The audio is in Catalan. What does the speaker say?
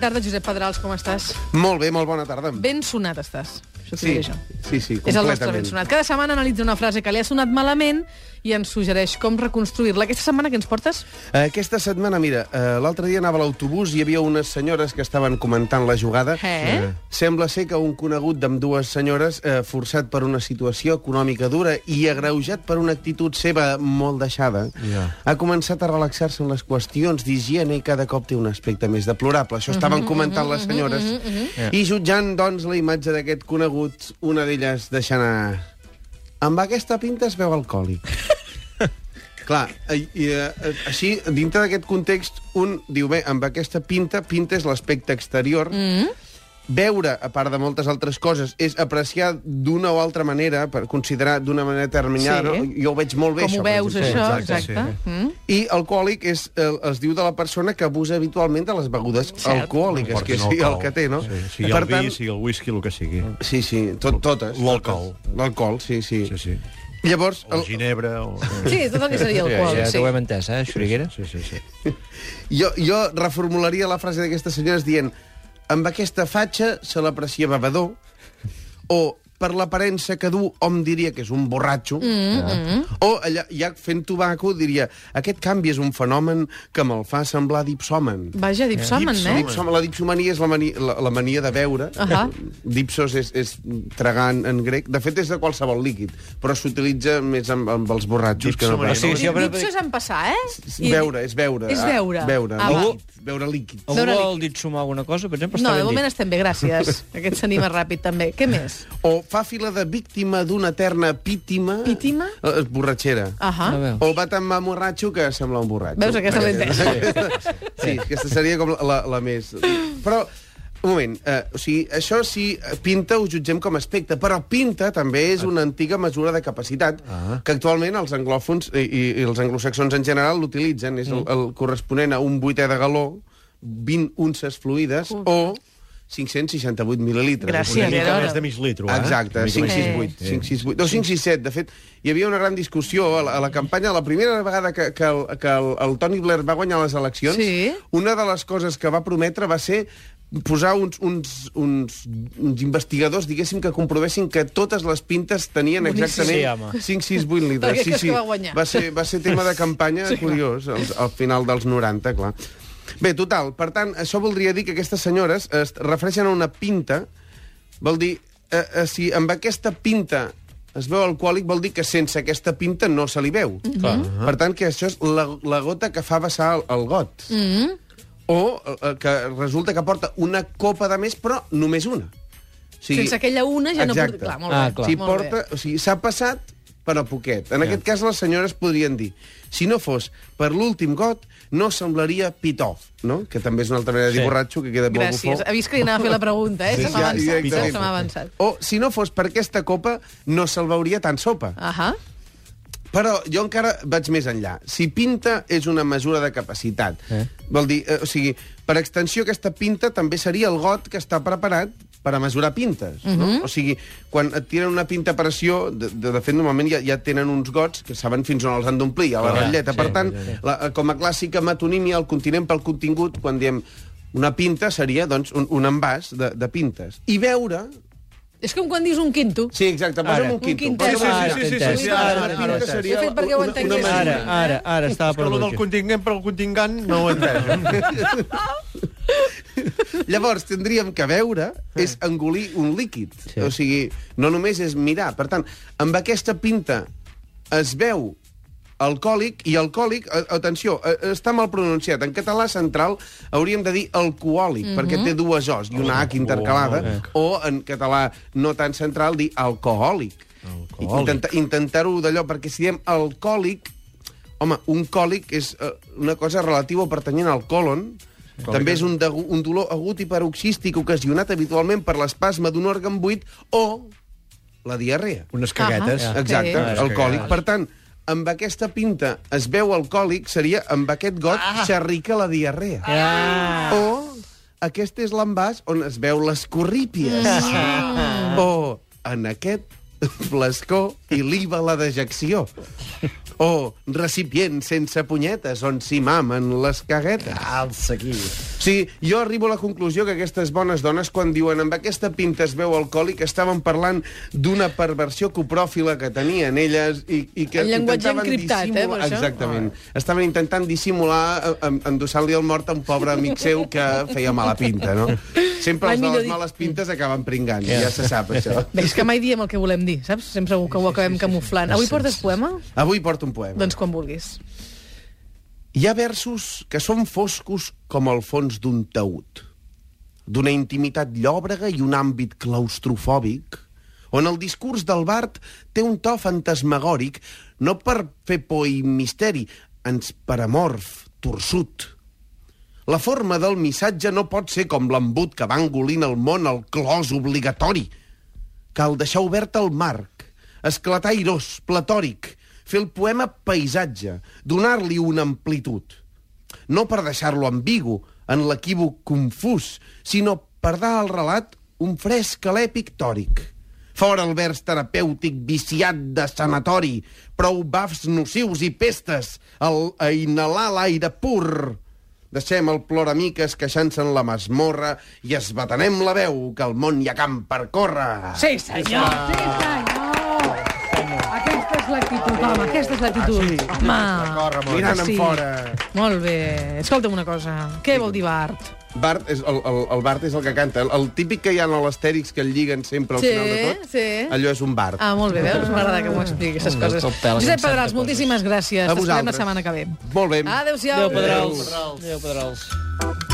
tarda, Josep Pedrals, com estàs? Molt bé, molt bona tarda. Ben sonat estàs. Això Sí, jo. sí, sí, És el nostre ben sonat. Cada setmana analitza una frase que li ha sonat malament i ens suggereix com reconstruir-la. Aquesta setmana què ens portes? Aquesta setmana, mira, eh, l'altre dia anava a l'autobús i hi havia unes senyores que estaven comentant la jugada. Eh? Sembla ser que un conegut d'amb dues senyores, eh, forçat per una situació econòmica dura i agreujat per una actitud seva molt deixada, Ja. ha començat a relaxar-se en les qüestions d'higiene i cada cop té un aspecte més deplorable. Això estaven comentant les senyores. I jutjant, doncs, la imatge d'aquest conegut, una d'elles deixant anar... Amb aquesta pinta es veu alcohòlic. Clar, i, i, eh, així, dintre d'aquest context, un diu, bé, amb aquesta pinta, pinta és l'aspecte exterior, mm. Veure, a part de moltes altres coses, és apreciar d'una o altra manera, per considerar d'una manera determinada, Sí. no? jo ho veig molt bé, Com ho això. per veus, exemple. això? exacte, Exacte. sí. Mm? I alcohòlic és, eh, es diu de la persona que abusa habitualment de les begudes Cert. alcohòliques, que és sí, el que té, no? Sí, sigui per el vi, sigui el whisky, el que sigui. Sí, sí, tot, totes. L'alcohol. L'alcohol, sí, sí. Sí, sí. Llavors, O el ginebra, o... Sí, tot el que seria alcohol. ja Sí, t'ho hem entès, eh, Xuriguera? Sí, sí, sí. jo, jo reformularia la frase d'aquestes senyores dient amb aquesta fatxa se l'aprecia bevedor o per l'aparença que du hom diria que és un borratxo Mm, o allà, ja fent tobaco diria aquest canvi és un fenomen que me'l fa semblar dipsomen Vaja, dipsomen, eh? Dipsom, la dipsomania és la mania, la, la mania de beure. Ahà. Dipsos és, és tragar en, grec. De fet, és de qualsevol líquid, però s'utilitza més amb, amb els borratxos que no Dipsomania, pas. O sigui, si jo- Dipso és en passar, eh? Beure, és beure. És beure. Ah, beure, Ah, líquid, beure líquid. Algú vol dir sumar alguna cosa, per exemple? No, de moment dit. estem bé, gràcies. Aquest s'anima ràpid, també. Què més? O fa fila de víctima d'una eterna pítima... Pítima? Eh, borratxera. Ahà. Veure. O va tan borratxo que sembla un borratxo. Veus, aquesta l'he entès. Sí, aquesta seria com la, la més... Però, un moment, eh, o sigui, això sí, pinta ho jutgem com a aspecte, però pinta també és una antiga mesura de capacitat Ah. que actualment els anglòfons i, i, i els anglosaxons en general l'utilitzen, és el, el corresponent a un vuitè de galó, 20 unces fluides o 568 mil·lilitres. Gràcies, Una Sí, mica més de mig litro, eh? Exacte, Una mica més. 568. Sí. 568. No, 567. De fet, hi havia una gran discussió a la, a la campanya. La primera vegada que, que, el, que el, el Tony Blair va guanyar les eleccions, Sí. una de les coses que va prometre va ser posar uns, uns, uns, uns investigadors, diguéssim, que comprovessin que totes les pintes tenien exactament Sí, home. 568 litres. És que va. Va ser, va ser tema de campanya sí, curiós, al, al final dels 90, clar. Bé, total, per tant, això voldria dir que aquestes senyores es refereixen a una pinta, vol dir, eh, eh, si amb aquesta pinta es veu alcohòlic, vol dir que sense aquesta pinta no se li veu. Clar. Per tant, que això és la, la gota que fa vessar el, el got. Mm. O eh, que resulta que porta una copa de més, però només una. O Sense aquella una ja no... Exacte. Clar, molt Ah, bé. clar. si molt porta, o sigui, s'ha passat, però poquet. En aquest cas, les senyores podrien dir si no fos per l'últim got, no semblaria pitof, no? Que també és una altra manera de dir Sí. borratxo, que queda molt Gràcies. bufó. Ha vist que li anava a fer la pregunta, eh? Sí, Se m'ha ja, avançat. Se avançat. O, si no fos per aquesta copa, no se'l veuria tan sopa. Ahà. Però jo encara vaig més enllà. Si pinta és una mesura de capacitat, Eh? vol dir, eh, o sigui, per extensió aquesta pinta també seria el got que està preparat per a mesurar pintes, no? O sigui, quan et tiren una pinta a pressió, de, de, de fet, normalment ja, ja tenen uns gots que saben fins on els han d'omplir, a la Clar, ratlleta. sí, per tant, sí, sí. la, eh, com a clàssica metonímia, el continent pel contingut, quan diem una pinta seria, doncs, un, un envàs de, de pintes. I veure... És com quan dius un quinto. Sí, exacte, posa'm Ara. un quinto. Un Ara, un sí, sí, quintet. sí, sí, Una ara, ara, ara. seria he fet perquè ho entengués. mesura. Ara, ara, ara estava És que lo perdut. del contingent per al contingent no ho entès. Llavors, tindríem que veure és engolir un líquid. Sí. O sigui, no només és mirar. Per tant, amb aquesta pinta es veu alcohòlic, i alcohòlic, atenció, està mal pronunciat. En català central hauríem de dir alcohòlic, mm -hmm. perquè té dues os i una H intercalada, o en català no tan central dir alcohòlic. Alcohòlic. Intenta, Intentar-ho d'allò, perquè si diem alcohòlic, home, un còlic és eh, una cosa relativa o pertanyent al colon, també és un, degu- un dolor agut i paroxístic ocasionat habitualment per l'espasme d'un òrgan buit o la diarrea. Unes caguetes. Ah, Exacte, Sí. alcohòlic. Per tant, amb aquesta pinta es veu alcohòlic, seria amb aquest got ah. xerrica la diarrea. Ah. O aquest és l'envàs on es veu les corrípies. O en aquest flascó i liva la dejecció. O recipient sense punyetes on s'hi mamen les caguetes. Alça aquí. Sí, jo arribo a la conclusió que aquestes bones dones, quan diuen amb aquesta pinta es veu alcohòlic, estaven parlant d'una perversió copròfila que tenien elles i, i que El llenguatge intentaven encriptat, eh, dissimular... per això? Exactament. Estaven intentant dissimular eh, endossant-li el mort a un pobre amic seu que feia mala pinta, no? Sempre Mai els de les males pintes acaben pringant, ja se sap, això. Bé, és que mai diem el que volem dir, saps? Sempre que ho acabem camuflant. Avui portes poema? Avui porto un poema. Doncs quan vulguis. Hi ha versos que són foscos com el fons d'un taüt, d'una intimitat llòbrega i un àmbit claustrofòbic, on el discurs del Bart té un to fantasmagòric, no per fer por i misteri, ens paramorf, torsut. La forma del missatge no pot ser com l'embut que va engolint el món al clos obligatori. Cal deixar obert el marc, esclatar airós, platòric, fer el poema paisatge, donar-li una amplitud. No per deixar-lo ambigu, en l'equívoc confús, sinó per dar al relat un fresc alè pictòric. Fora el vers terapèutic viciat de sanatori, prou bafs nocius i pestes, el, a inhalar l'aire pur. Deixem el ploramiques queixant-se en la masmorra i esbatanem la veu, que al món hi ha camp per córrer. Sí, senyor! Sí, senyor! És l'actitud, home, aquesta és l'actitud. Home, Mirant sí. en fora. molt bé. Escolta'm una cosa. Què vol dir Bart? Bart és, el, el, el Bart és el que canta. El, el típic que hi ha a l'Astèrix que el lliguen sempre al Sí, final de tot, sí. allò és un Bart. Ah, molt bé, veus? M'agrada que m'ho expliqui, aquestes coses. pèl, Josep Pedrals, moltíssimes gràcies. A T'esperem la vosaltres. setmana que ve. Molt bé. Adéu-siau. Adéu, Pedrals. Adéu, Pedrals.